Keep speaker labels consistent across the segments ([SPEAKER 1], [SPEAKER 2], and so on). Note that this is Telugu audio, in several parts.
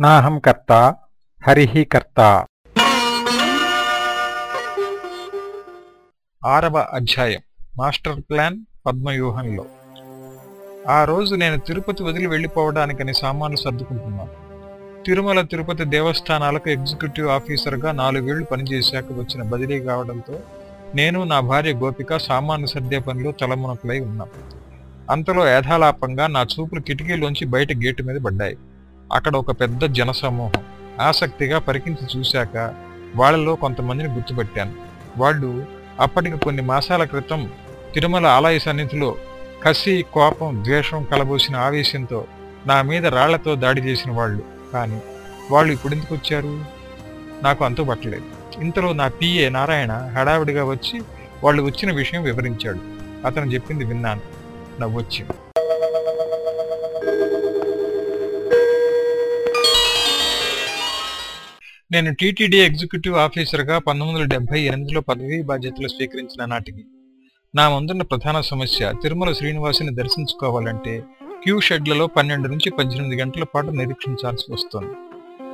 [SPEAKER 1] నాహం కర్త హరిః కర్త. ఆరవ అధ్యాయం మాస్టర్ ప్లాన్ పద్మవ్యూహంలో. ఆ రోజు నేను తిరుపతి వదిలి వెళ్ళిపోవడానికని సామాన్లు సర్దుకుంటున్నాను. తిరుమల తిరుపతి దేవస్థానాలకు ఎగ్జిక్యూటివ్ ఆఫీసర్గా నాలుగేళ్ళు పనిచేశాక వచ్చిన బదిలీ కావడంతో నేను నా భార్య గోపిక సామాన్లు సర్దే పనిలో తలమునకులై ఉన్నాం. అంతలో యథాలాపంగా నా చూపులు కిటికీలోంచి బయట గేటు మీద పడ్డాయి. అక్కడ ఒక పెద్ద జనసమూహం ఆసక్తిగా పరికించి చూశాక వాళ్ళలో కొంతమందిని గుర్తుపెట్టాను. వాళ్ళు అప్పటికి కొన్ని మాసాల క్రితం తిరుమల ఆలయ సన్నిధిలో కసి కోపం ద్వేషం కలబోసిన ఆవేశంతో నా మీద రాళ్ళతో దాడి చేసిన వాళ్ళు. కానీ వాళ్ళు ఇప్పుడు ఎందుకు వచ్చారు? నాకు అంతుపట్టలేదు ఇంతలో నా పిఏ నారాయణ హడావిడిగా వచ్చి వాళ్ళు వచ్చిన విషయం వివరించాడు. అతను చెప్పింది విన్నాను. నవ్వొచ్చింది. నేను టీటీడీ ఎగ్జిక్యూటివ్ ఆఫీసర్గా పంతొమ్మిది వందల డెబ్బై ఎనిమిదిలో పదవీ బాధ్యతలు స్వీకరించిన నాటికి నా ముందున్న ప్రధాన సమస్య తిరుమల శ్రీనివాసుని దర్శించుకోవాలంటే క్యూ షెడ్లలో పన్నెండు నుంచి పద్దెనిమిది గంటల పాటు నిరీక్షించాల్సి వస్తుంది.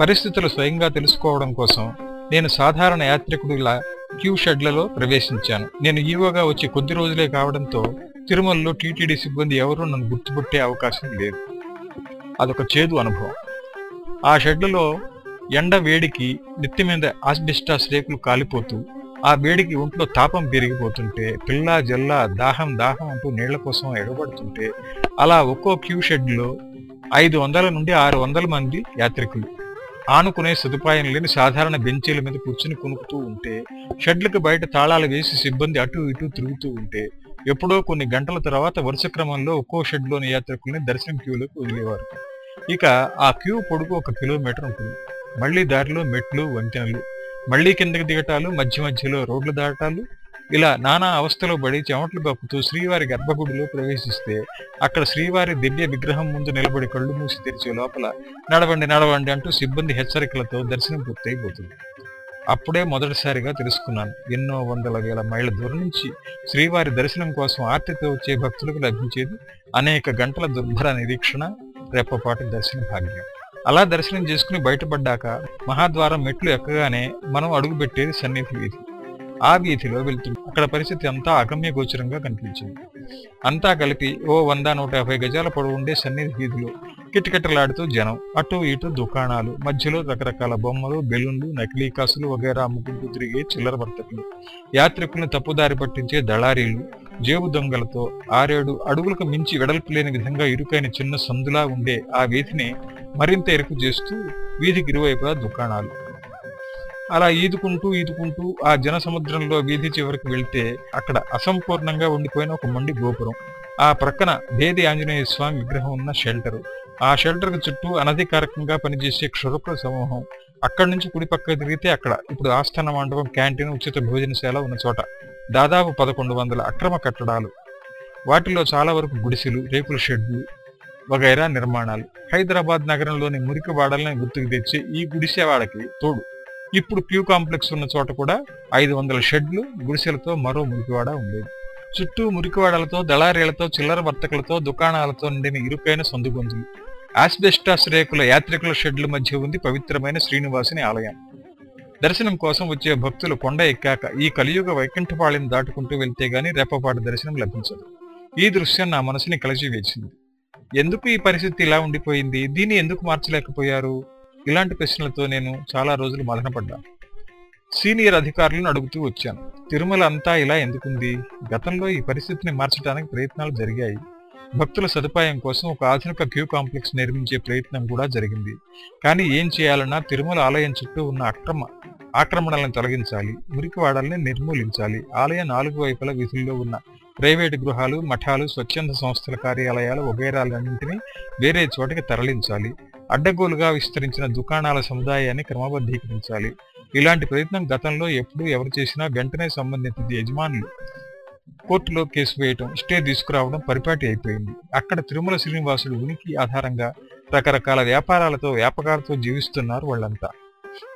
[SPEAKER 1] పరిస్థితులు స్వయంగా తెలుసుకోవడం కోసం నేను సాధారణ యాత్రికుడిలా క్యూ షెడ్లలో ప్రవేశించాను. నేను ఈవోగా వచ్చి కొద్ది రోజులే కావడంతో తిరుమలలో టీటీడీ సిబ్బంది ఎవరూ నన్ను గుర్తుపట్టే అవకాశం లేదు. అదొక చేదు అనుభవం. ఆ షెడ్లలో ఎండ వేడికి నెత్తి మీద ఆస్బెస్టాస్ రేకులు కాలిపోతూ ఆ వేడికి ఒంట్లో తాపం పెరిగిపోతుంటే పిల్ల జల్ల దాహం దాహం అంటూ నీళ్ళ కోసం ఎడబడుతుంటే అలా ఒక్కో క్యూ షెడ్లో ఐదు వందల నుండి ఆరు వందల మంది యాత్రికులు ఆనుకునే సదుపాయం లేని సాధారణ బెంచీల మీద కూర్చుని కొనుక్కుతూ ఉంటే షెడ్లకు బయట తాళాలు వేసి సిబ్బంది అటు ఇటు తిరుగుతూ ఉంటే ఎప్పుడో కొన్ని గంటల తర్వాత వరుస క్రమంలో ఒక్కో షెడ్లోని యాత్రికుల్ని దర్శనం క్యూలోకి వదిలేవారు. ఇక ఆ క్యూ పొడుగు ఒక కిలోమీటర్ ఉంటుంది. మళ్ళీ దారిలో మెట్లు వంతెనలు మళ్ళీ కిందకి దిగటాలు మధ్య మధ్యలో రోడ్లు దాటాలు. ఇలా నానా అవస్థలో పడి చెమట్లు గప్పుతూ శ్రీవారి గర్భగుడిలో ప్రవేశిస్తే అక్కడ శ్రీవారి దివ్య విగ్రహం ముందు నిలబడి కళ్ళు మూసి తెరిచే లోపల నడవండి నడవండి అంటూ సిబ్బంది హెచ్చరికలతో దర్శనం పూర్తయిపోతుంది. అప్పుడే మొదటిసారిగా తెలుసుకున్నాను. ఎన్నో వందల వేల మైళ్ళ దూరం నుంచి శ్రీవారి దర్శనం కోసం ఆర్తితో వచ్చే భక్తులకు లభించేది అనేక గంటల దుర్భర నిరీక్షణ రెప్పపాటు దర్శన భాగ్యం. అలా దర్శనం చేసుకుని బయటపడ్డాక మహాద్వారం మెట్లు ఎక్కగానే మనం అడుగుపెట్టేది సన్నిధి వీధి. ఆ వీధిలో వెళ్తుంది. అక్కడ పరిస్థితి అంతా అగమ్య గోచరంగా కనిపించింది. అంతా కలిపి ఓ వంద నూట యాభై గజాల పొడవు ఉండే సన్నిధి వీధిలో కిటకిటలాడుతూ జనం అటు ఇటు దుకాణాలు మధ్యలో రకరకాల బొమ్మలు బెలూన్లు నకిలీ కాసులు వగేరా అమ్ముకుంటూ తిరిగే చిల్లర వర్తకులు యాత్రికులను తప్పుదారి పట్టించే దళారీలు జేబు దొంగలతో ఆరేడు అడుగులకు మించి వెడల్పు లేని విధంగా ఇరుకైన చిన్న సందులా ఉండే ఆ వీధిని మరింత ఎరుకు చేస్తూ వీధికి ఇరువైపులా దుకాణాలు. అలా ఈదుకుంటూ ఈదుకుంటూ ఆ జన సముద్రంలో వీధి చివరికి వెళ్తే అక్కడ అసంపూర్ణంగా ఉండిపోయిన ఒక మండి గోపురం. ఆ ప్రక్కన భేది ఆంజనేయ స్వామి విగ్రహం ఉన్న షెల్టర్. ఆ షెల్టర్ చుట్టూ అనధికారికంగా పనిచేసే క్షురకుల సమూహం. అక్కడి నుంచి కుడి పక్క తిరిగితే అక్కడ. ఇప్పుడు ఆస్థాన మండపం క్యాంటీన్ ఉచిత భోజనశాల ఉన్న చోట. దాదాపు పదకొండు వందల అక్రమ కట్టడాలు. వాటిలో చాలా వరకు గుడిసెలు రేకుల షెడ్లు వగైరా నిర్మాణాలు. హైదరాబాద్ నగరంలోని మురికివాడల్ని గుర్తుకు తెచ్చి ఈ గుడిసెవాడకి తోడు. ఇప్పుడు క్యూ కాంప్లెక్స్ ఉన్న చోట కూడా ఐదు వందల షెడ్లు గుడిసెలతో మరో మురికివాడ ఉండేది. చుట్టూ మురికివాడలతో దళారీలతో చిల్లర వర్తకులతో దుకాణాలతో నిండిన ఇరుకైన సొందుగొంతులు. ఆస్బెస్టాస్ రేకుల యాత్రికుల షెడ్ల మధ్య ఉంది పవిత్రమైన శ్రీనివాసుని ఆలయం. దర్శనం కోసం వచ్చే భక్తులు కొండ ఎక్కాక ఈ కలియుగ వైకుంఠపాళిని దాటుకుంటూ వెళ్తే గాని రెప్పపాటు దర్శనం లభించదు. ఈ దృశ్యం నా మనసుని కలిసి వేసింది. ఎందుకు ఈ పరిస్థితి ఇలా ఉండిపోయింది? దీన్ని ఎందుకు మార్చలేకపోయారు? ఇలాంటి ప్రశ్నలతో నేను చాలా రోజులు మదనపడ్డాను సీనియర్ అధికారులను అడుగుతూ వచ్చాను. తిరుమల అంతా ఇలా ఎందుకుంది? గతంలో ఈ పరిస్థితిని మార్చడానికి ప్రయత్నాలు జరిగాయి. భక్తుల సదుపాయం కోసం ఒక ఆధునిక క్యూ కాంప్లెక్స్ నిర్మించే ప్రయత్నం కూడా జరిగింది. కానీ ఏం చేయాలన్నా తిరుమల ఆలయం చుట్టూ ఉన్న అక్రమ ఆక్రమణలను తొలగించాలి మురికివాడల్ని నిర్మూలించాలి. ఆలయ నాలుగు వైపుల వీధుల్లో ఉన్న ప్రైవేటు గృహాలు మఠాలు స్వచ్ఛంద సంస్థల కార్యాలయాలు వగైరాలన్నింటినీ వేరే చోటకి తరలించాలి. అడ్డగోలుగా విస్తరించిన దుకాణాల సముదాయాన్ని క్రమబద్ధీకరించాలి. ఇలాంటి ప్రయత్నం గతంలో ఎప్పుడు ఎవరు చేసినా వెంటనే సంబంధిత యజమానులు కోర్టులో కేసు వేయటం స్టే తీసుకురావడం పరిపాటి అయిపోయింది. అక్కడ తిరుమల శ్రీనివాసులు ఉనికి ఆధారంగా రకరకాల వ్యాపారాలతో వ్యాపకాలతో జీవిస్తున్నారు వాళ్ళంతా.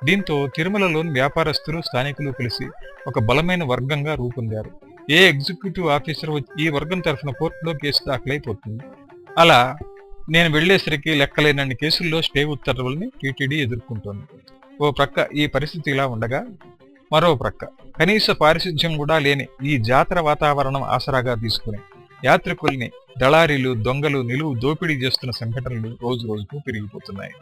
[SPEAKER 1] దీంతో తిరుమలలోని వ్యాపారస్తులు స్థానికులు కలిసి ఒక బలమైన వర్గంగా రూపొందారు. ఏ ఎగ్జిక్యూటివ్ ఆఫీసర్ ఈ వర్గం తరఫున కోర్టులో కేసు దాఖలైపోతుంది. అలా నేను వెళ్ళేసరికి లెక్కలేనన్ని కేసుల్లో స్టే ఉత్తర్వుల్ని టీటీడీ ఎదుర్కొంటోంది. ఓ ప్రక్క ఈ పరిస్థితి ఇలా ఉండగా మరో ప్రక్క. కనీస పారిశుధ్యం కూడా లేని ఈ జాతర వాతావరణం ఆసరాగా తీసుకుని యాత్రికుల్ని దళారీలు దొంగలు నిలువు దోపిడీ చేస్తున్న సంఘటనలు రోజు రోజుకు పెరిగిపోతున్నాయి.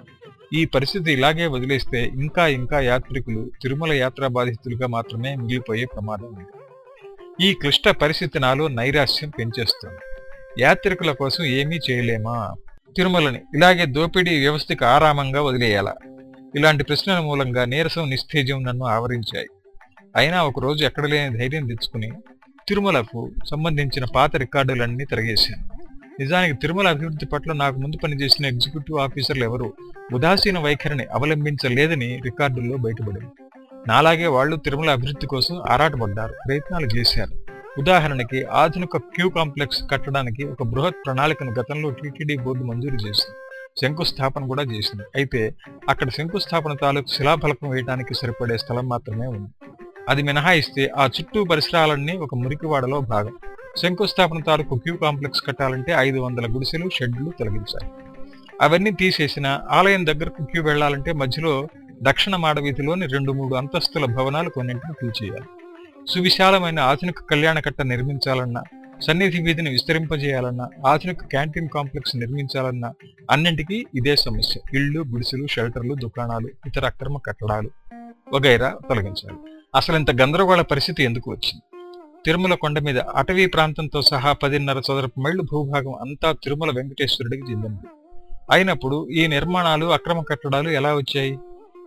[SPEAKER 1] ఈ పరిస్థితి ఇలాగే వదిలేస్తే ఇంకా ఇంకా యాత్రికులు తిరుమల యాత్రా బాధితులుగా మాత్రమే మిగిలిపోయే ప్రమాదం ఉంది. ఈ క్లిష్ట పరిస్థితి నాలో నైరాశ్యం పెంచేస్తుంది. యాత్రికుల కోసం ఏమీ చేయలేమా? తిరుమలని ఇలాగే దోపిడీ వ్యవస్థకు ఆరామంగా వదిలేయాలా? ఇలాంటి ప్రశ్నల మూలంగా నీరసం నిస్తేజం నన్ను ఆవరించాయి. అయినా ఒకరోజు ఎక్కడ లేని ధైర్యం తెచ్చుకుని తిరుమలకు సంబంధించిన పాత రికార్డులన్నీ తిరగేశాను. నిజానికి తిరుమల అభివృద్ధి పట్ల నాకు ముందు పనిచేసిన ఎగ్జిక్యూటివ్ ఆఫీసర్లు ఎవరు ఉదాసీన వైఖరిని అవలంబించలేదని రికార్డుల్లో బయటపడింది. నాలాగే వాళ్ళు తిరుమల అభివృద్ధి కోసం ఆరాటపడ్డారు ప్రయత్నాలు చేశారు. ఉదాహరణకి ఆధునిక క్యూ కాంప్లెక్స్ కట్టడానికి ఒక బృహత్ ప్రణాళికను గతంలో టీటీడీ బోర్డు మంజూరు చేసింది. శంకుస్థాపన కూడా చేసింది. అయితే అక్కడ శంకుస్థాపన తాలూకు శిలాఫలకం వేయడానికి సరిపడే స్థలం మాత్రమే ఉంది. అది మినహాయిస్తే ఆ చుట్టూ పరిసరాలన్నీ ఒక మురికివాడలో భాగం. శంకుస్థాపన తాలూకు క్యూ కాంప్లెక్స్ కట్టాలంటే ఐదు వందల గుడిసెలు షెడ్లు తొలగించాలి. అవన్నీ తీసేసిన ఆలయం దగ్గరకు క్యూ వెళ్ళాలంటే మధ్యలో దక్షిణ మాడవీధిలోని రెండు మూడు అంతస్తుల భవనాలు కొన్నింటిని కూల్చేయాలి సువిశాలమైన ఆధునిక కళ్యాణ కట్ట నిర్మించాలన్నా సన్నిధి వీధిని విస్తరింపజేయాలన్నా ఆధునిక క్యాంటీన్ కాంప్లెక్స్ నిర్మించాలన్నా అన్నింటికీ ఇదే సమస్య. ఇళ్ళు గుడిసెలు షెల్టర్లు దుకాణాలు ఇతర అక్రమ కట్టడాలు వగైరా తొలగించాలి. అసలు ఇంత గందరగోళ పరిస్థితి ఎందుకు వచ్చింది? తిరుమల కొండ మీద అటవీ ప్రాంతంతో సహా పదిన్నర చదరపు మైళ్ళు భూభాగం అంతా తిరుమల వెంకటేశ్వరుడికి చెందింది. అయినప్పుడు ఈ నిర్మాణాలు అక్రమ కట్టడాలు ఎలా వచ్చాయి?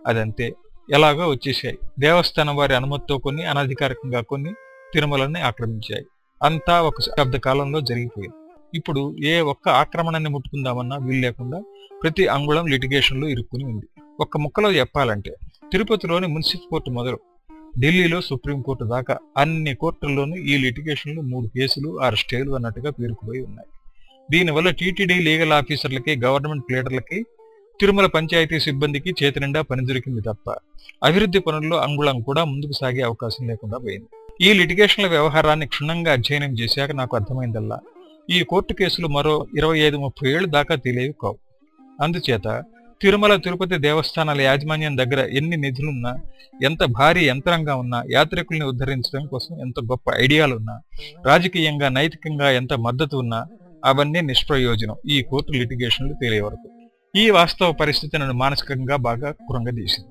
[SPEAKER 1] అదంతే ఎలాగో వచ్చేసాయి దేవస్థానం వారి అనుమతితో కొన్ని అనధికారికంగా కొన్ని తిరుమలని ఆక్రమించాయి. అంతా ఒక శతాబ్ద కాలంలో జరిగిపోయింది. ఇప్పుడు ఏ ఒక్క ఆక్రమణాన్ని ముట్టుకుందామన్నా వీలు లేకుండా ప్రతి అంగుళం లిటిగేషన్లో ఇరుక్కుని ఉంది. ఒక్క ముక్కలో చెప్పాలంటే తిరుపతిలోని మున్సిపల్ కోర్టు మొదలు ఢిల్లీలో సుప్రీంకోర్టు దాకా అన్ని కోర్టుల్లోనూ ఈ లిటిగేషన్లు మూడు కేసులు ఆరు స్టేలు అన్నట్టుగా పేరుకుపోయి ఉన్నాయి. దీనివల్ల టీటీడీ లీగల్ ఆఫీసర్లకి గవర్నమెంట్ లీడర్లకి తిరుమల పంచాయతీ సిబ్బందికి చేతినిండా పని దొరికింది తప్ప అభివృద్ధి పనుల్లో అంగుళం కూడా ముందుకు సాగే అవకాశం లేకుండా పోయింది. ఈ లిటిగేషన్ల వ్యవహారాన్ని క్షుణ్ణంగా అధ్యయనం చేశాక నాకు అర్థమైందల్లా ఈ కోర్టు కేసులు మరో ఇరవై ఐదు ముప్పై ఏళ్ళు దాకా తెలియవు కావు. అందుచేత తిరుమల తిరుపతి దేవస్థానాల యాజమాన్యం దగ్గర ఎన్ని నిధులున్నా ఎంత భారీ యంత్రంగా ఉన్నా యాత్రికుల్ని ఉద్ధరించడం కోసం ఎంత గొప్ప ఐడియాలున్నా రాజకీయంగా నైతికంగా ఎంత మద్దతు ఉన్నా అవన్నీ నిష్ప్రయోజనం. ఈ కోర్టు లిటిగేషన్లు తేలే వరకు. ఈ వాస్తవ పరిస్థితి నన్ను మానసికంగా బాగా కురంగదీసింది.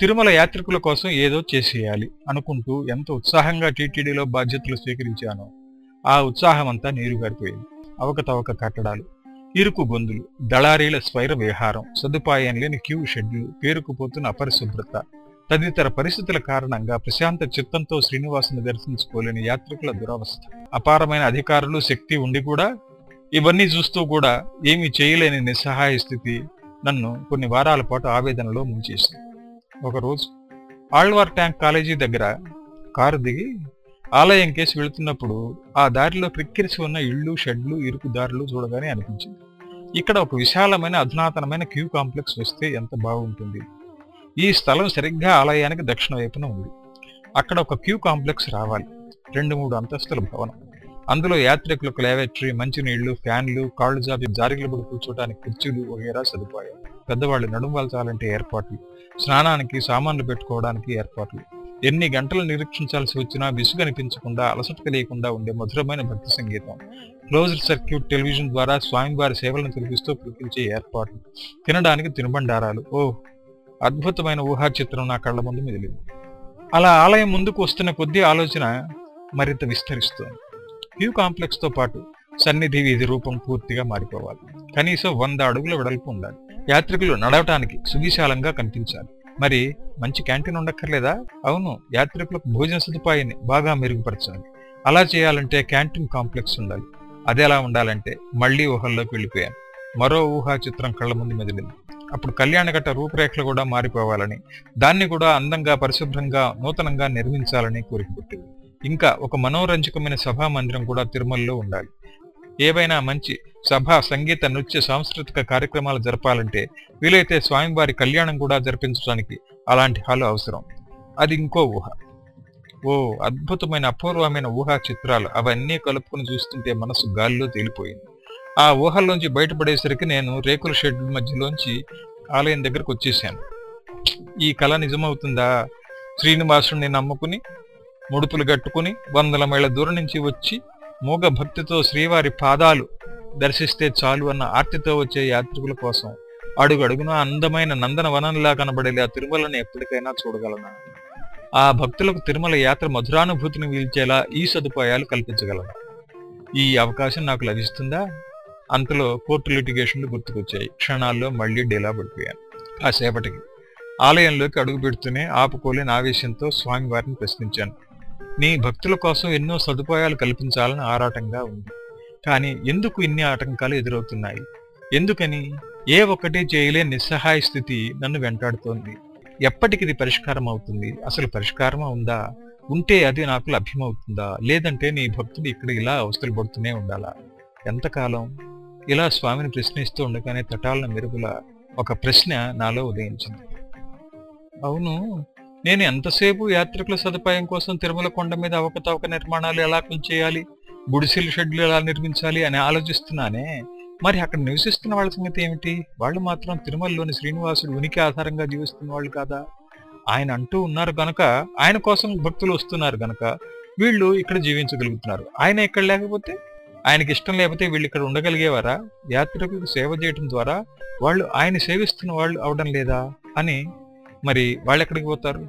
[SPEAKER 1] తిరుమల యాత్రికుల కోసం ఏదో చేసేయాలి అనుకుంటూ ఎంత ఉత్సాహంగా టీటీడీలో బాధ్యతలు స్వీకరించానో ఆ ఉత్సాహం అంతా నీరుగారిపోయింది. అవకతవక కట్టడాలు ఇరుకు గొంతులు దళారీల స్వైర విహారం సదుపాయం లేని క్యూ షెడ్లు పేరుకుపోతున్న అపరిశుభ్రత తదితర పరిస్థితుల కారణంగా ప్రశాంత చిత్తంతో శ్రీనివాసుని దర్శించుకోలేని యాత్రికుల దురవస్థ. అపారమైన అధికారులు శక్తి ఉండి కూడా ఇవన్నీ చూస్తూ కూడా ఏమీ చేయలేని నిస్సహాయ స్థితి నన్ను కొన్ని వారాల పాటు ఆవేదనలో ముంచేసింది. ఒకరోజు ఆళ్వార్ ట్యాంక్ కాలేజీ దగ్గర కారు దిగి ఆలయం కేసి వెళుతున్నప్పుడు ఆ దారిలో క్రిక్కిరిసి ఉన్న ఇళ్ళు షెడ్లు ఇరుకు దారులు చూడగానే అనిపించింది. ఇక్కడ ఒక విశాలమైన అధునాతనమైన క్యూ కాంప్లెక్స్ వస్తే ఎంత బాగుంటుంది. ఈ స్థలం సరిగ్గా ఆలయానికి దక్షిణ వైపున ఉంది. అక్కడ ఒక క్యూ కాంప్లెక్స్ రావాలి. రెండు మూడు అంతస్తుల భవనం. అందులో యాత్రికులకు లేవేటరీ మంచినీళ్ళు ఫ్యాన్లు కాళ్ళు జాబి జారిగలు పడి కూర్చోడానికి కుర్చీలు వగేరా సదుపాయాలు పెద్దవాళ్ళు నడుము వాల్చాలంటే ఏర్పాట్లు. స్నానానికి సామాన్లు పెట్టుకోవడానికి ఏర్పాట్లు. ఎన్ని గంటలు నిరీక్షించాల్సి వచ్చినా విసుగు అనిపించకుండా అలసట కలిగకుండా ఉండే మధురమైన భక్తి సంగీతం. క్లోజ్డ్ సర్క్యూట్ టెలివిజన్ ద్వారా స్వామివారి సేవలను తెలిపిస్తూ పిలిపించే ఏర్పాట్లు. తినడానికి తినుబండారాలు. ఓ అద్భుతమైన ఊహా చిత్రం నా కళ్ళ ముందు మిగిలింది. అలా ఆలయం ముందుకు వస్తున్న కొద్దీ ఆలోచన మరింత విస్తరిస్తోంది. వ్యూ కాంప్లెక్స్తో పాటు సన్నిధి వీధి రూపం పూర్తిగా మారిపోవాలి. కనీసం వంద అడుగుల వెడల్పు ఉండాలి. యాత్రికులు నడవటానికి సువిశాలంగా కనిపించాలి. మరి మంచి క్యాంటీన్ ఉండక్కర్లేదా? అవును యాత్రికులకు భోజన సదుపాయాన్ని బాగా మెరుగుపరచాలి. అలా చేయాలంటే క్యాంటీన్ కాంప్లెక్స్ ఉండాలి. అది ఎలా ఉండాలంటే మళ్ళీ ఊహల్లోకి వెళ్ళిపోయాను. మరో ఊహా చిత్రం కళ్ళ ముందు మెదిలింది. అప్పుడు కళ్యాణగట్ట రూపురేఖలు కూడా మారిపోవాలని దాన్ని కూడా అందంగా పరిశుభ్రంగా నూతనంగా నిర్మించాలని కోరిక పుట్టింది. ఇంకా ఒక మనోరంజకమైన సభా మందిరం కూడా తిరుమలలో ఉండాలి. ఏవైనా మంచి సభ సంగీత నృత్య సాంస్కృతిక కార్యక్రమాలు జరపాలంటే వీలైతే స్వామివారి కళ్యాణం కూడా జరిపించడానికి అలాంటి హాలు అవసరం. అది ఇంకో ఊహ. ఓ అద్భుతమైన అపూర్వమైన ఊహా చిత్రాలు అవన్నీ కలుపుకొని చూస్తుంటే మనసు గాలిలో తేలిపోయింది. ఆ ఊహల్లోంచి బయటపడేసరికి నేను రేకుల షెడ్ మధ్యలోంచి ఆలయం దగ్గరకు వచ్చేసాను. ఈ కళ నిజమవుతుందా? శ్రీనివాసుడిని నమ్ముకుని ముడుపులు కట్టుకుని వందల మైళ్ళ దూరం నుంచి వచ్చి మూగ భక్తితో శ్రీవారి పాదాలు దర్శిస్తే చాలు అన్న ఆర్తితో వచ్చే యాత్రికుల కోసం అడుగడుగున అందమైన నందన కనబడేలా తిరుమలను ఎప్పటికైనా చూడగలను? ఆ భక్తులకు తిరుమల యాత్ర మధురానుభూతిని వీల్చేలా ఈ సదుపాయాలు కల్పించగలను? ఈ అవకాశం నాకు లభిస్తుందా? అంతలో కోర్టు లిటిగేషన్లు గుర్తుకొచ్చాయి. క్షణాల్లో మళ్ళీ డేలా పడిపోయాను. కాసేపటికి ఆలయంలోకి అడుగు పెడుతూనే ఆపుకోలేని ఆవేశంతో స్వామివారిని ప్రశ్నించాను. నీ భక్తుల కోసం ఎన్నో సదుపాయాలు కల్పించాలని ఆరాటంగా ఉంది. కానీ ఎందుకు ఇన్ని ఆటంకాలు ఎదురవుతున్నాయి? ఎందుకని? ఏ ఒక్కటి చేయలేని నిస్సహాయ స్థితి నన్ను వెంటాడుతోంది. ఎప్పటికిది పరిష్కారం అవుతుంది? అసలు పరిష్కారమా ఉందా? ఉంటే అది నాకు లభ్యమవుతుందా? లేదంటే నీ భక్తుడు ఇక్కడ ఇలా అవస్థలు పడుతూనే ఉండాలా? ఎంతకాలం? ఇలా స్వామిని ప్రశ్నిస్తూ ఉండగానే తటాలన మెరుగుల ఒక ప్రశ్న నాలో ఉదయించింది. అవును నేను ఎంతసేపు యాత్రికుల సదుపాయం కోసం తిరుమల కొండ మీద అవకతవక నిర్మాణాలు ఎలా చేయాలి? గుడిసెల షెడ్లు ఎలా నిర్మించాలి అని ఆలోచిస్తున్నానే. మరి అక్కడ నివసిస్తున్న వాళ్ళ సంగతి ఏమిటి? వాళ్ళు మాత్రం తిరుమలలోని శ్రీనివాసుడు ఉనికి ఆధారంగా జీవిస్తున్న వాళ్ళు కాదా? ఆయన అంటూ ఉన్నారు గనక ఆయన కోసం భక్తులు వస్తున్నారు గనక వీళ్ళు ఇక్కడ జీవించగలుగుతున్నారు. ఆయన ఇక్కడ లేకపోతే ఆయనకి ఇష్టం లేకపోతే వీళ్ళు ఇక్కడ ఉండగలిగేవారా? యాత్రికులకు సేవ చేయడం ద్వారా వాళ్ళు ఆయన సేవిస్తున్న వాళ్ళు అవడం లేదా? అని మరి వాళ్ళు ఎక్కడికి పోతారు?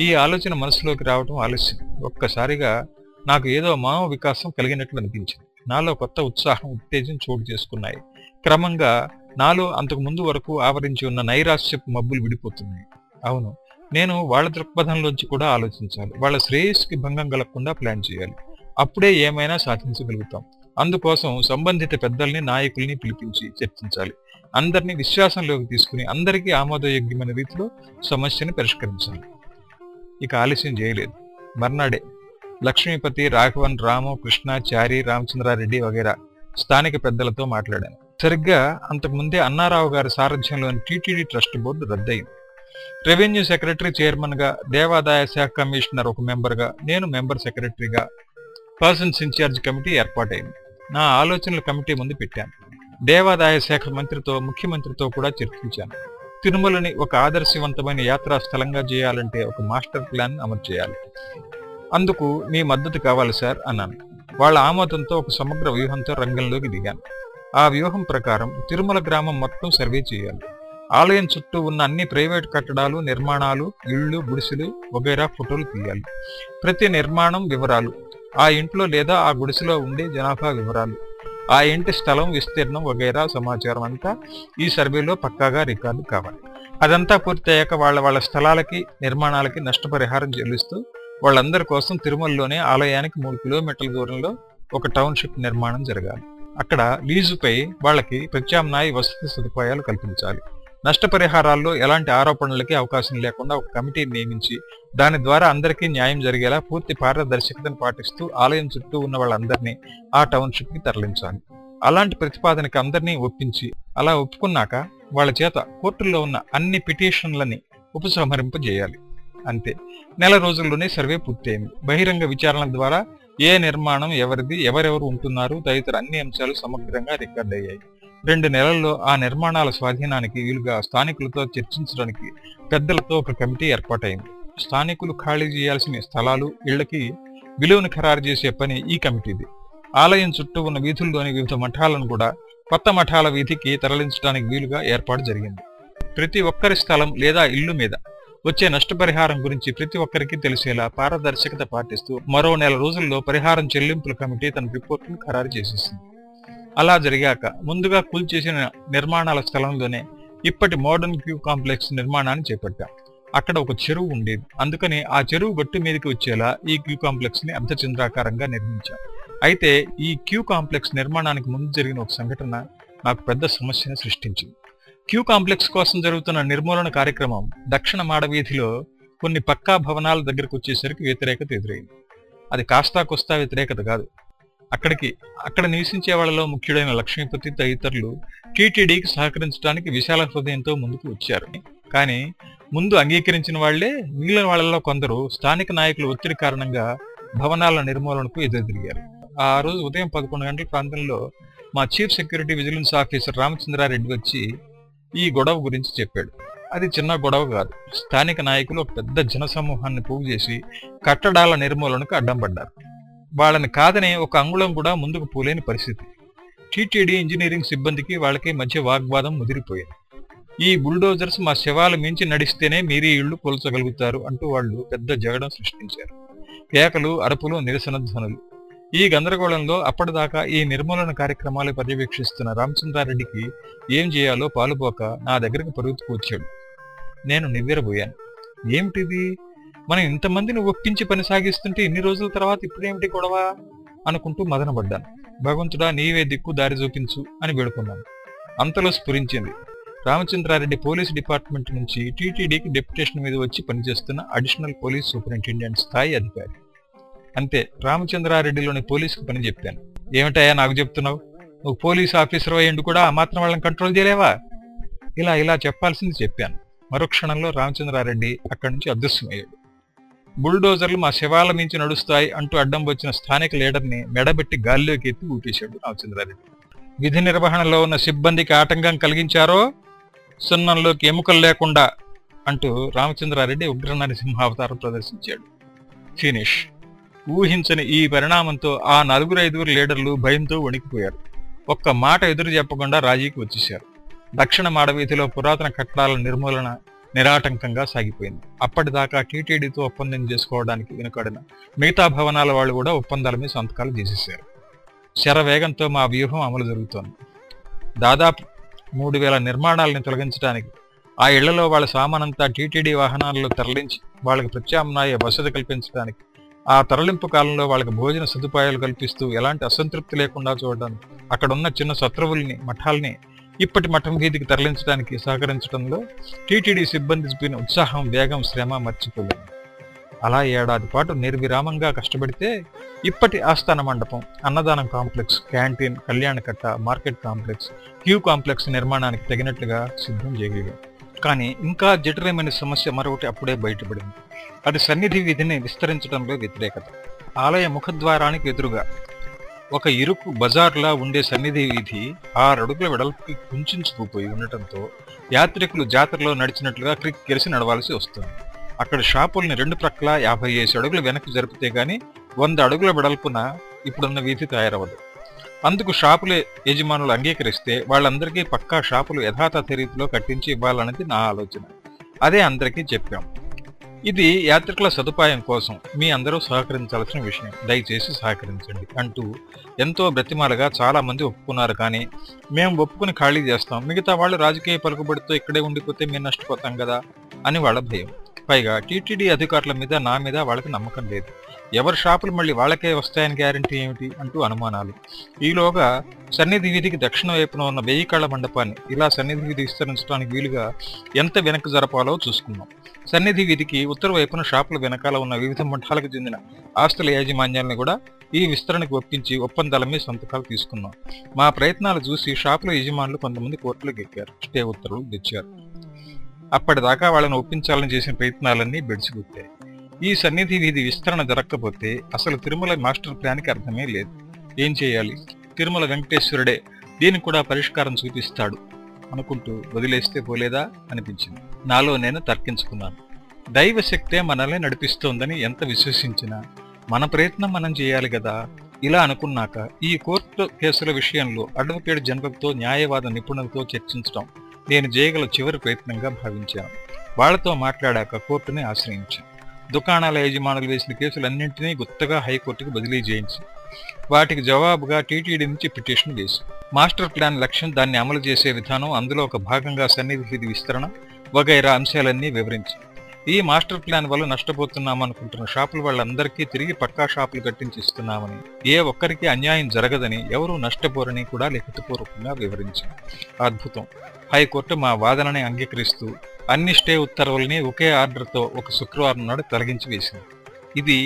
[SPEAKER 1] ఈ ఆలోచన మనసులోకి రావడం ఆలస్యం. ఒక్కసారిగా నాకు ఏదో మానవ వికాసం కలిగినట్లు అనిపించింది. నాలో కొత్త ఉత్సాహం ఉత్తేజం చోటు చేసుకున్నాయి. క్రమంగా నాలో అంతకు ముందు వరకు ఆవరించి ఉన్న నైరాశ్యపు మబ్బులు విడిపోతున్నాయి. అవును నేను వాళ్ళ దృక్పథంలోంచి కూడా ఆలోచించాలి. వాళ్ళ శ్రేయస్సుకి భంగం కలగకుండా ప్లాన్ చేయాలి. అప్పుడే ఏమైనా సాధించగలుగుతాం. అందుకోసం సంబంధిత పెద్దల్ని నాయకుల్ని పిలిపించి చర్చించాలి. అందరినీ విశ్వాసంలోకి తీసుకుని అందరికీ ఆమోదయోగ్యమైన రీతిలో సమస్యను పరిష్కరించాలి ఇక ఆలస్యం చేయలేదు. మర్నాడే లక్ష్మీపతి రాఘవన్ రాము కృష్ణ చారి రామచంద్రారెడ్డి వగేరా స్థానిక పెద్దలతో మాట్లాడాను. సరిగ్గా అంతకుముందే అన్నారావు గారి సారథ్యంలోని టీటీడీ ట్రస్ట్ బోర్డు రద్దయింది. రెవెన్యూ సెక్రటరీ చైర్మన్గా దేవాదాయ శాఖ కమిషనర్ ఒక మెంబర్గా నేను మెంబర్ సెక్రటరీగా పర్సన్స్ ఇన్ఛార్జ్ కమిటీ ఏర్పాటైంది. నా ఆలోచనల కమిటీ ముందు పెట్టాను. దేవాదాయ శాఖ మంత్రితో ముఖ్యమంత్రితో కూడా చర్చించాను. తిరుమలని ఒక ఆదర్శవంతమైన యాత్రా స్థలంగా చేయాలంటే ఒక మాస్టర్ ప్లాన్ అమలు చేయాలి. అందుకు మీ మద్దతు కావాలి సార్ అన్నాను. వాళ్ళ ఆమోదంతో ఒక సమగ్ర వ్యూహంతో రంగంలోకి దిగాను. ఆ వ్యూహం ప్రకారం తిరుమల గ్రామం మొత్తం సర్వే చేయాలి. ఆలయం చుట్టూ ఉన్న అన్ని ప్రైవేట్ కట్టడాలు నిర్మాణాలు ఇళ్ళు గుడిసెలు వగైరా ఫోటోలు తీయాలి. ప్రతి నిర్మాణం వివరాలు ఆ ఇంట్లో లేదా ఆ గుడిసెలో ఉండే జనాభా వివరాలు ఆ ఇంటి స్థలం విస్తీర్ణం వగైరా సమాచారం అంతా ఈ సర్వేలో పక్కాగా రికార్డు కావాలి. అదంతా పూర్తయ్యాక వాళ్ళ వాళ్ళ స్థలాలకి నిర్మాణాలకి నష్టపరిహారం చెల్లిస్తూ వాళ్ళందరి కోసం తిరుమలలోనే ఆలయానికి మూడు కిలోమీటర్ల దూరంలో ఒక టౌన్షిప్ నిర్మాణం జరగాలి. అక్కడ లీజుపై వాళ్ళకి ప్రత్యామ్నాయ వసతి సదుపాయాలు కల్పించాలి. నష్టపరిహారాల్లో ఎలాంటి ఆరోపణలకి అవకాశం లేకుండా ఒక కమిటీ నియమించి దాని ద్వారా అందరికీ న్యాయం జరిగేలా పూర్తి పారదర్శకతను పాటిస్తూ ఆలయం చుట్టూ ఉన్న వాళ్ళందరినీ ఆ టౌన్షిప్కి తరలించాలి. అలాంటి ప్రతిపాదనకి అందరినీ ఒప్పించి అలా ఒప్పుకున్నాక వాళ్ళ చేత కోర్టుల్లో ఉన్న అన్ని పిటిషన్లని ఉపసంహరింపజేయాలి. అంతే. నెల రోజుల్లోనే సర్వే పూర్తయింది. బహిరంగ విచారణ ద్వారా ఏ నిర్మాణం ఎవరిది ఎవరెవరు ఉంటున్నారు తదితర అన్ని అంశాలు సమగ్రంగా రికార్డ్ అయ్యాయి రెండు నెలల్లో ఆ నిర్మాణాల స్వాధీనానికి వీలుగా స్థానికులతో చర్చించడానికి పెద్దలతో ఒక కమిటీ ఏర్పాటైంది. స్థానికులు ఖాళీ చేయాల్సిన స్థలాలు ఇళ్ళకి విలువను ఖరారు చేసే పని ఈ కమిటీది. ఆలయం చుట్టూ ఉన్న వీధుల్లోని వివిధ మఠాలను కూడా కొత్త మఠాల వీధికి తరలించడానికి వీలుగా ఏర్పాటు జరిగింది. ప్రతి ఒక్కరి స్థలం లేదా ఇల్లు మీద వచ్చే నష్టపరిహారం గురించి ప్రతి ఒక్కరికి తెలిసేలా పారదర్శకత పాటిస్తూ మరో నెల రోజుల్లో పరిహారం చెల్లింపుల కమిటీ తన రిపోర్టును ఖరారు చేసేసింది. అలా జరిగాక ముందుగా కూల్చేసిన నిర్మాణాల స్థలంలోనే ఇప్పటి మోడర్న్ క్యూ కాంప్లెక్స్ నిర్మాణాన్ని చేపట్టాం. అక్కడ ఒక చెరువు ఉండేది. అందుకని ఆ చెరువు గట్టు మీదకి వచ్చేలా ఈ క్యూ కాంప్లెక్స్ని అర్ధచంద్రాకారంగా నిర్మించాం. అయితే ఈ క్యూ కాంప్లెక్స్ నిర్మాణానికి ముందు జరిగిన ఒక సంఘటన నాకు పెద్ద సమస్యను సృష్టించింది. క్యూ కాంప్లెక్స్ కోసం జరుగుతున్న నిర్మూలన కార్యక్రమం దక్షిణ మాడవీధిలో కొన్ని పక్కా భవనాల దగ్గరకు వచ్చేసరికి వ్యతిరేకత ఎదురైంది. అది కాస్తా కొస్తా వ్యతిరేకత కాదు. అక్కడికి అక్కడ నివసించే వాళ్ళలో ముఖ్యుడైన లక్ష్మీపతి తదితరులు టీటీడీకి సహకరించడానికి విశాల హృదయంతో ముందుకు వచ్చారు. కానీ ముందు అంగీకరించిన వాళ్ళే మిగిలిన వాళ్ళలో కొందరు స్థానిక నాయకుల ఒత్తిడి కారణంగా భవనాల నిర్మూలనకు ఎదురుదిరిగారు. ఆ రోజు ఉదయం పదకొండు గంటల ప్రాంతంలో మా chief security vigilance officer Ramachandra Reddy వచ్చి ఈ గొడవ గురించి చెప్పాడు. అది చిన్న గొడవ కాదు. స్థానిక నాయకులు పెద్ద జనసమూహాన్ని పోగు చేసి కట్టడాల నిర్మూలనకు అడ్డం పడ్డారు వాళ్ళని కాదని ఒక అంగుళం కూడా ముందుకు పోలేని పరిస్థితి. టీటీడీ ఇంజనీరింగ్ సిబ్బందికి వాళ్ళకి మధ్య వాగ్వాదం ముదిరిపోయింది. ఈ బుల్డోజర్స్ మా శవాలు మించి నడిస్తేనే మీరీ ఇళ్ళు పోల్చగలుగుతారు అంటూ వాళ్ళు పెద్ద జగడం సృష్టించారు. కేకలు అరుపులు నిరసన ధ్వనులు. ఈ గందరగోళంలో అప్పటిదాకా ఈ నిర్మూలన కార్యక్రమాలు పర్యవేక్షిస్తున్న రామచంద్రారెడ్డికి ఏం చేయాలో పాలుపోక నా దగ్గరకు పరుగుతూ వచ్చాడు. నేను నివ్వెరబోయాను. ఏమిటిది? మనం ఇంతమందిని ఒప్పించి పని సాగిస్తుంటే ఇన్ని రోజుల తర్వాత ఇప్పుడేమిటి గొడవ? అనుకుంటూ మదనపడ్డాను. భగవంతుడా నీవే దిక్కు దారి చూపించు అని వేడుకున్నాను. అంతలో స్ఫురించింది. రామచంద్రారెడ్డి పోలీస్ డిపార్ట్మెంట్ నుంచి టీటీడీకి డెప్యుటేషన్ మీద వచ్చి పనిచేస్తున్న అడిషనల్ పోలీస్ సూపరింటెండెంట్ స్థాయి అధికారి. అంతే రామచంద్రారెడ్డిలోని పోలీసుకి పని చెప్పాను. ఏమిటయ్యా నాకు చెప్తున్నావు? నువ్వు పోలీస్ ఆఫీసర్ అయ్యండు కూడా ఆ మాత్రం వాళ్ళని కంట్రోల్ చేయలేవా? ఇలా ఇలా చెప్పాల్సింది చెప్పాను. మరుక్షణంలో రామచంద్రారెడ్డి అక్కడి నుంచి అదృశ్యమయ్యాడు. బుల్డోజర్లు మా శివాల మించి నడుస్తాయి అంటూ అడ్డం వచ్చిన స్థానిక లీడర్ని మెడబెట్టి గాల్లోకి ఎత్తి ఊపేశాడు రామచంద్రారెడ్డి. విధి నిర్వహణలో ఉన్న సిబ్బందికి ఆటంకం కలిగించారో సున్నంలోకి ఎముకలు లేకుండా అంటూ రామచంద్రారెడ్డి ఉగ్ర నరసింహ అవతారం ప్రదర్శించాడు. ఫినిష్. ఊహించని ఈ పరిణామంతో ఆ నలుగురు ఐదుగురు లీడర్లు భయంతో వణికిపోయారు. ఒక్క మాట ఎదురు చెప్పకుండా రాజీకి వచ్చేశారు. దక్షిణ మాడవీధిలో పురాతన కట్టడాల నిర్మూలన నిరాటంకంగా సాగిపోయింది. అప్పటిదాకా టీటీడీతో ఒప్పందం చేసుకోవడానికి వెనుకడిన మిగతా భవనాల వాళ్ళు కూడా ఒప్పందాల మీద సంతకాలు చేసేశారు శరవేగంతో మా వ్యూహం అమలు జరుగుతోంది. దాదాపు మూడు వేల నిర్మాణాలను తొలగించడానికి ఆ ఇళ్ళలో వాళ్ళ సామానంతా టీటీడీ వాహనాలలో తరలించి వాళ్ళకి ప్రత్యామ్నాయ వసతి కల్పించడానికి ఆ తరలింపు కాలంలో వాళ్ళకి భోజన సదుపాయాలు కల్పిస్తూ ఎలాంటి అసంతృప్తి లేకుండా చూడడానికి అక్కడున్న చిన్న శత్రువుల్ని మఠాల్ని ఇప్పటి మఠం వీధికి తరలించడానికి సహకరించడంలో టీటీడీ సిబ్బంది చూపిన ఉత్సాహం వేగం శ్రమ మర్చిపోలేదు అలా ఏడాది పాటు నిర్విరామంగా కష్టపడితే ఇప్పటి ఆస్థాన మండపం అన్నదానం complex canteen Kalyanakatta market complex queue complex నిర్మాణానికి తగినట్లుగా సిద్ధం చేయగలిగాం కానీ ఇంకా జటిలమైన సమస్య మరొకటి అప్పుడే బయటపడింది. అది సన్నిధి వీధిని విస్తరించడంలో వ్యతిరేకత. ఆలయ ముఖద్వారానికి ఎదురుగా ఒక ఇరుకు బజార్లా ఉండే సన్నిధి వీధి ఆరడుగుల వెడల్పుకి కుంచుకుపోయి ఉండటంతో యాత్రికులు జాతరలో నడిచినట్లుగా క్రిక్ కెరిసి నడవాల్సి వస్తుంది. అక్కడ షాపుల్ని రెండు ప్రక్కల యాభై ఐదు అడుగులు వెనక్కి జరిపితే గాని వంద అడుగుల వెడల్పున ఇప్పుడున్న వీధి తయారవదు అందుకు షాపుల యజమానులు అంగీకరిస్తే వాళ్ళందరికీ పక్కా షాపులు యథాతథ రీతిలో కట్టించి ఇవ్వాలన్నది నా ఆలోచన. అదే అందరికీ చెప్పాం. ఇది యాత్రికుల సదుపాయం కోసం మీ అందరూ సహకరించాల్సిన విషయం. దయచేసి సహకరించండి అంటూ ఎంతో బ్రతిమాలగా చాలా మంది ఒప్పుకున్నారు కానీ మేము ఒప్పుకుని ఖాళీ చేస్తాం. మిగతా వాళ్ళు రాజకీయ పలుకుబడితో ఇక్కడే ఉండిపోతే మేము నష్టపోతాం కదా అని వాళ్ళ భయం. పైగా టీటీడీ అధికారుల మీద నా మీద వాళ్ళకి నమ్మకం లేదు. ఎవరి షాపులు మళ్ళీ వాళ్ళకే వస్తాయని గ్యారంటీ ఏమిటి అంటూ అనుమానాలు. ఈలోగా సన్నిధి వీధికి దక్షిణ వైపున ఉన్న వెయ్యి కళ్ళ మండపాన్ని ఇలా సన్నిధి వీధి విస్తరించడానికి వీలుగా ఎంత వెనక్కి జరపాలో చూసుకున్నాం సన్నిధి వీధికి ఉత్తర వైపున షాపుల వెనకాల ఉన్న వివిధ మఠాలకు చెందిన ఆస్తుల యాజమాన్యాలను కూడా ఈ విస్తరణకు ఒప్పించి ఒప్పందాల మీద సంతకాలు తీసుకున్నాం. మా ప్రయత్నాలు చూసి షాపుల యజమానులు కొంతమంది కోర్టులకు ఎక్కారు స్టే ఉత్తర్వులు తెచ్చారు. అప్పటిదాకా వాళ్ళని ఒప్పించాలని చేసిన ప్రయత్నాలన్నీ బెడిసిగుట్టాయి ఈ సన్నిధి వీధి విస్తరణ జరగకపోతే అసలు తిరుమల మాస్టర్ ప్లాన్కి అర్థమే లేదు. ఏం చేయాలి? తిరుమల వెంకటేశ్వరుడే దీనికి కూడా పరిష్కారం చూపిస్తాడు అనుకుంటూ వదిలేస్తే పోలేదా అనిపించింది. నాలో నేను తర్కించుకున్నాను. దైవశక్తే మనల్ని నడిపిస్తోందని ఎంత విశ్వసించినా మన ప్రయత్నం మనం చేయాలి కదా? ఇలా అనుకున్నాక ఈ కోర్టు కేసుల విషయంలో అడ్వకేట్ జనరల్తో న్యాయవాద నిపుణులతో చర్చించడం నేను చేయగల చివరి ప్రయత్నంగా భావించాను. వాళ్ళతో మాట్లాడాక కోర్టుని ఆశ్రయించాను. దుకాణాల యజమానులు వేసిన కేసులన్నింటినీ గుత్తగా హైకోర్టుకు బదిలీ చేయించి వాటికి జవాబుగా టీటీడీ నుంచి పిటిషన్ వేసి మాస్టర్ ప్లాన్ లక్ష్యం దాన్ని అమలు చేసే విధానం అందులో ఒక భాగంగా సన్నిధి విస్తరణ వగైరా అంశాలన్నీ వివరించి ఈ మాస్టర్ ప్లాన్ వల్ల నష్టపోతున్నాం అనుకుంటున్న షాపుల వాళ్ళందరికీ తిరిగి పక్కా షాపులు కట్టించి ఇస్తున్నామని ఏ ఒక్కరికి అన్యాయం జరగదని ఎవరూ నష్టపోరని కూడా లిఖితపూర్వకంగా వివరించారు అద్భుతం. హైకోర్టు మా వాదనని అంగీకరిస్తూ అన్ని స్టే ఉత్తర్వుల్ని ఒకే ఆర్డర్తో ఒక శుక్రవారం నాడు తొలగించి వేసింది. ఇది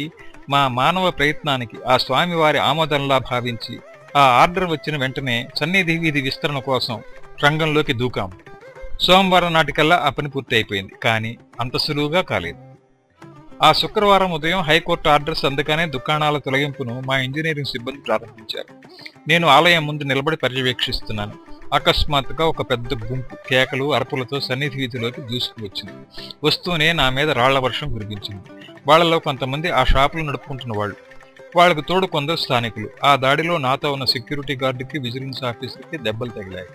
[SPEAKER 1] మా మానవ ప్రయత్నానికి ఆ స్వామివారి ఆమోదంలా భావించి ఆ ఆర్డర్ వచ్చిన వెంటనే సన్నిధి వీధి విస్తరణ కోసం రంగంలోకి దూకాం. సోమవారం నాటికల్లా ఆ పని పూర్తి అయిపోయింది కానీ అంత సులువుగా కాలేదు. ఆ శుక్రవారం ఉదయం హైకోర్టు ఆర్డర్స్ అందుకనే దుకాణాల తొలగింపును మా ఇంజనీరింగ్ సిబ్బంది ప్రారంభించారు. నేను ఆలయం ముందు నిలబడి పర్యవేక్షిస్తున్నాను. అకస్మాత్తుగా ఒక పెద్ద గుంపు కేకలు అరుపులతో సన్నిధి వీధిలోకి దూసుకువచ్చింది. వస్తూనే నా మీద రాళ్ళ వర్షం కురిపించింది. వాళ్ళలో కొంతమంది ఆ షాపులు నడుపుకుంటున్న వాళ్ళు. వాళ్ళకు తోడు కొందరు స్థానికులు. ఆ దాడిలో నాతో ఉన్న సెక్యూరిటీ గార్డుకి విజిలెన్స్ ఆఫీసర్కి దెబ్బలు తగిలాయి.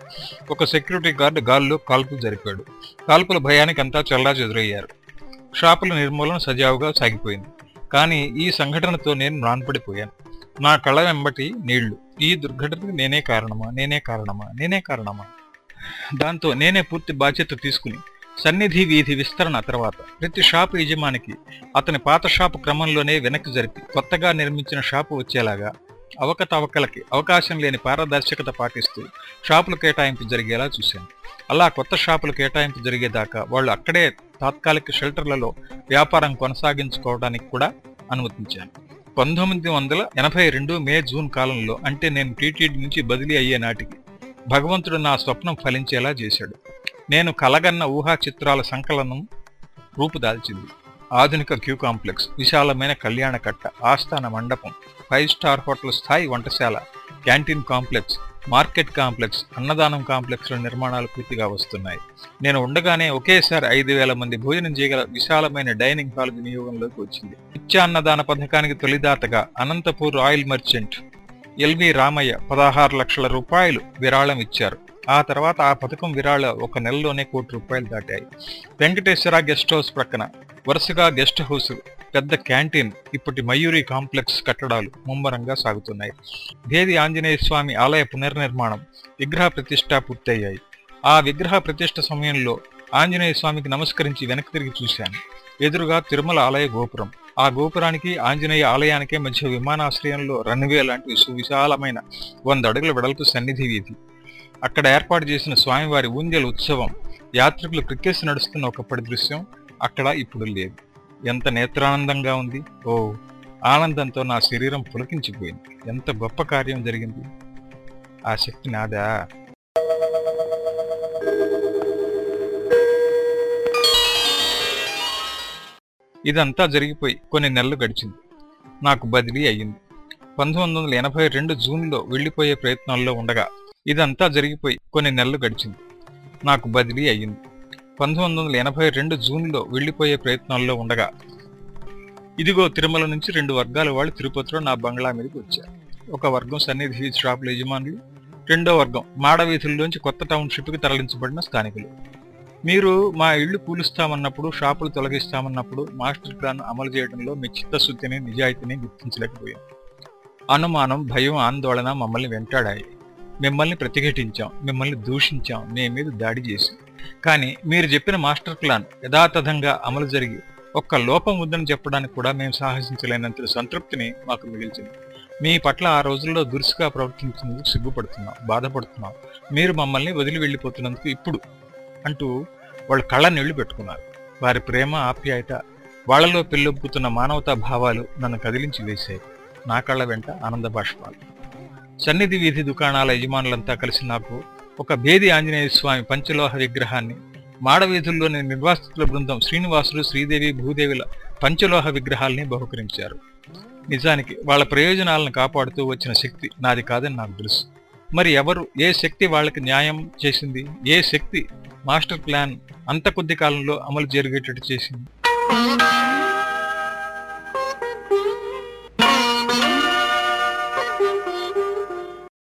[SPEAKER 1] ఒక సెక్యూరిటీ గార్డు గాల్లో కాల్పులు జరిపాడు. కాల్పుల భయానికి అంతా చల్లా చెదురయ్యారు షాపుల నిర్మూలన సజావుగా సాగిపోయింది. కానీ ఈ సంఘటనతో నేను మ్రాన్పడిపోయాను. నా కళ్ళ వెంబటి నీళ్ళు. ఈ దుర్ఘటనకు నేనే కారణమా? నేనే కారణమా? నేనే కారణమా? దాంతో నేనే పూర్తి బాధ్యత తీసుకుని సన్నిధి వీధి విస్తరణ తర్వాత ప్రతి షాపు యజమానికి అతని పాత షాపు క్రమంలోనే వెనక్కి జరిపి కొత్తగా నిర్మించిన షాపు వచ్చేలాగా అవకతవకలకి అవకాశం లేని పారదర్శకత పాటిస్తూ షాపుల కేటాయింపు జరిగేలా చూశాను. అలా కొత్త షాపుల కేటాయింపు జరిగేదాకా వాళ్ళు అక్కడే తాత్కాలిక షెల్టర్లలో వ్యాపారం కొనసాగించుకోవడానికి కూడా అనుమతించాను పంతొమ్మిది వందల ఎనభై రెండు మే జూన్ కాలంలో అంటే నేను టీటీడీ నుంచి బదిలీ అయ్యే నాటికి భగవంతుడు నా స్వప్నం ఫలించేలా చేశాడు. నేను కలగన్న ఊహా చిత్రాల సంకలనం రూపుదాల్చింది ఆధునిక క్యూ కాంప్లెక్స్ విశాలమైన కళ్యాణ కట్ట ఆస్థాన మండపం ఫైవ్ స్టార్ హోటల్ స్థాయి వంటశాల క్యాంటీన్ కాంప్లెక్స్ మార్కెట్ కాంప్లెక్స్ అన్నదానం కాంప్లెక్స్ల నిర్మాణాలు పూర్తిగా వస్తున్నాయి. నేను ఉండగానే ఒకేసారి ఐదు వేల మంది భోజనం చేయగల విశాలమైన డైనింగ్ హాల్ వినియోగంలోకి వచ్చింది. నిత్యాన్నదాన పథకానికి తొలిదాతగా Anantapur oil merchant L V Ramaiah పదహారు లక్షల రూపాయలు విరాళం ఇచ్చారు. ఆ తర్వాత ఆ పథకం విరాళ ఒక నెలలోనే కోటి రూపాయలు దాటాయి. వెంకటేశ్వర గెస్ట్ హౌస్ ప్రక్కన వరుసగా గెస్ట్ హౌస్ పెద్ద క్యాంటీన్ ఇప్పటి మయూరి కాంప్లెక్స్ కట్టడాలు ముమ్మరంగా సాగుతున్నాయి. భేది ఆంజనేయ స్వామి ఆలయ పునర్నిర్మాణం విగ్రహ ప్రతిష్ట పూర్తయ్యాయి. ఆ విగ్రహ ప్రతిష్ట సమయంలో ఆంజనేయ స్వామికి నమస్కరించి వెనక్కి తిరిగి చూశాను. ఎదురుగా తిరుమల ఆలయ గోపురం. ఆ గోపురానికి ఆంజనేయ ఆలయానికే మధ్య విమానాశ్రయంలో రన్వే లాంటి సువిశాలమైన వంద అడుగుల వెడల్పు సన్నిధి వీధి అక్కడ ఏర్పాటు చేసిన స్వామివారి ఊంజల్ ఉత్సవం యాత్రికులు క్రిక్కేసి నడుస్తున్న ఒకప్పటి దృశ్యం అక్కడ ఇప్పుడు లేదు. ఎంత నేత్రానందంగా ఉంది. ఓ ఆనందంతో నా శరీరం పులకించిపోయింది. ఎంత గొప్ప కార్యం జరిగింది. ఆ శక్తి నాదా? ఇదంతా జరిగిపోయి కొన్ని నెలలు గడిచింది. నాకు బదిలీ అయ్యింది. పంతొమ్మిది వందల ఎనభై రెండు జూన్లో వెళ్ళిపోయే ప్రయత్నాల్లో ఉండగా ఇదంతా జరిగిపోయి కొన్ని నెలలు గడిచింది. నాకు బదిలీ అయ్యింది. పంతొమ్మిది వందల ఎనభై రెండు జూన్లో వెళ్ళిపోయే ప్రయత్నాల్లో ఉండగా ఇదిగో తిరుమల నుంచి రెండు వర్గాల వాళ్ళు తిరుపతిలో నా బంగ్లా మీదకి వచ్చారు. ఒక వర్గం సన్నిధి షాపుల యజమానులు రెండో వర్గం మాడవీధుల్లోంచి కొత్త టౌన్షిప్కి తరలించబడిన స్థానికులు. మీరు మా ఇళ్ళు కూలుస్తామన్నప్పుడు షాపులు తొలగిస్తామన్నప్పుడు మాస్టర్ ప్లాన్ అమలు చేయడంలో మీ చిత్తశుద్ధిని నిజాయితీని గుర్తించలేకపోయాం అనుమానం భయం ఆందోళన మమ్మల్ని వెంటాడాయి. మిమ్మల్ని ప్రతిఘటించాం మిమ్మల్ని దూషించాం మీ మీద దాడి చేసి కానీ మీరు చెప్పిన మాస్టర్ ప్లాన్ యథాతథంగా అమలు జరిగి ఒక్క లోపం ఉందని చెప్పడానికి కూడా మేము సాహసించలేనంత సంతృప్తిని మాకు మిగిల్చింది. మీ పట్ల ఆ రోజుల్లో దురుసుగా ప్రవర్తించినందుకు సిగ్గుపడుతున్నాం బాధపడుతున్నాం. మీరు మమ్మల్ని వదిలి వెళ్ళిపోతున్నందుకు ఇప్పుడు అంటూ వాళ్ళు కళ్ళ నీళ్ళు పెట్టుకున్నారు. వారి ప్రేమ ఆప్యాయత వాళ్ళలో పెళ్ళొప్పుతున్న మానవతా భావాలు నన్ను కదిలించి వేశాయి. నా కళ్ళ వెంట ఆనంద బాష్పాలు. సన్నిధి వీధి దుకాణాల యజమానులంతా కలిసి నాకు ఒక భేది ఆంజనేయ స్వామి పంచలోహ విగ్రహాన్ని మాడవీధుల్లోని నిర్వాసితుల బృందం శ్రీనివాసులు శ్రీదేవి భూదేవిల పంచలోహ విగ్రహాల్ని బహుకరించారు. నిజానికి వాళ్ళ ప్రయోజనాలను కాపాడుతూ వచ్చిన శక్తి నాది కాదని నాకు తెలుసు. మరి ఎవరు ఏ శక్తి వాళ్ళకి న్యాయం చేసింది? ఏ శక్తి మాస్టర్ ప్లాన్ అంత కొద్ది కాలంలో అమలు జరిగేటట్టు చేసింది?